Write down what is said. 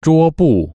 桌布。